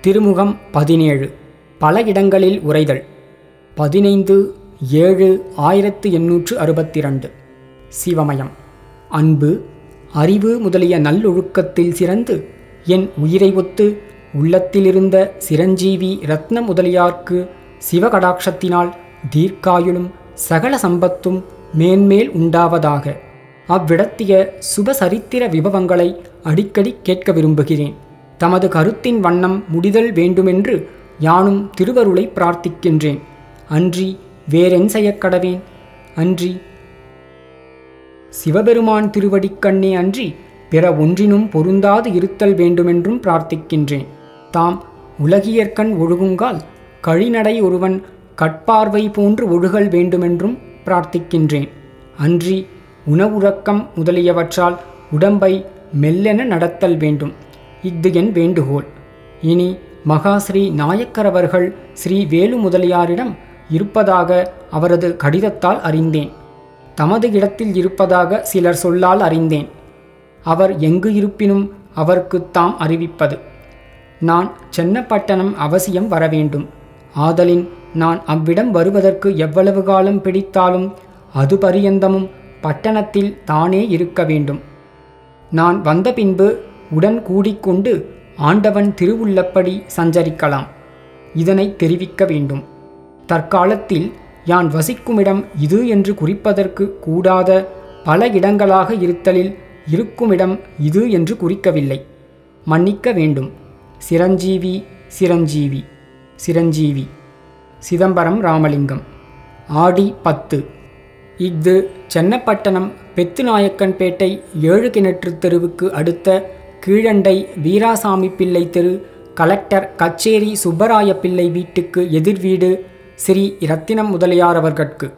திருமுகம் பதினேழு. பல இடங்களில் உரைதல். பதினைந்து ஏழு ஆயிரத்து எண்ணூற்று அறுபத்தி ரெண்டு சிவமயம். அன்பு அறிவு முதலிய நல்லொழுக்கத்தில் சிறந்து என் உயிரை ஒத்து உள்ளத்திலிருந்த சிரஞ்சீவி ரத்ன முதலியார்க்கு சிவகடாட்சத்தினால் தீர்க்காயுளும் சகல சம்பத்தும் மேன்மேல் உண்டாவதாக. அவ்விடத்திய சுபசரித்திர விபவங்களை அடிக்கடி கேட்க விரும்புகிறேன். தமது கருத்தின் வண்ணம் முடிதல் வேண்டுமென்று யானும் திருவருளை பிரார்த்திக்கின்றேன். அன்றி வேறென் செய்யக்கடவேன் அன்றி சிவபெருமான் திருவடிக்கண்ணே அன்றி பிற ஒன்றினும் பொருந்தாது இருத்தல் வேண்டுமென்றும் பிரார்த்திக்கின்றேன். தாம் உலகியற்கண் ஒழுகுங்கால் கழிநடை ஒருவன் கட்பார்வை போன்று ஒழுகல் வேண்டுமென்றும் பிரார்த்திக்கின்றேன். அன்றி உணவுறக்கம் முதலியவற்றால் உடம்பை மெல்லென நடத்தல் வேண்டும். இஃது என் வேண்டுகோள். இனி மகாஸ்ரீ நாயக்கர் அவர்கள் ஸ்ரீ வேலு முதலியாரிடம் இருப்பதாக அவரது கடிதத்தால் அறிந்தேன். தமது இடத்தில் இருப்பதாக சிலர் சொல்லால் அறிந்தேன். அவர் எங்கு இருப்பினும் அவர்க்குத் தாம் அறிவிப்பது. நான் சென்னப்பட்டணம் அவசியம் வரவேண்டும். ஆதலின் நான் அவ்விடம் வருவதற்கு எவ்வளவு காலம் பிடித்தாலும் அது பரியந்தமும் பட்டணத்தில் தானே இருக்க வேண்டும். நான் வந்த பின்பு உடன் கூடிக்கொண்டு ஆண்டவன் திருவுள்ளப்படி சஞ்சரிக்கலாம். இதனை தெரிவிக்க வேண்டும். தற்காலத்தில் யான் வசிக்குமிடம் இது என்று குறிப்பதற்கு கூடாத பல இடங்களாக இருத்தலில் இருக்குமிடம் இது என்று குறிக்கவில்லை. மன்னிக்க வேண்டும். சிரஞ்சீவி சிரஞ்சீவி சிரஞ்சீவி. சிதம்பரம் ராமலிங்கம். ஆடி பத்து. இஃது சென்னப்பட்டணம் பெத்துநாயக்கன்பேட்டை ஏழு கிணற்று தெருவுக்கு அடுத்த கீழண்டை வீராசாமி பிள்ளை தெரு கலெக்டர் கச்சேரி சுப்பராய பிள்ளை வீட்டுக்கு எதிர்வீடு ஸ்ரீ இரத்தினம் முதலியார் அவர்கட்கு.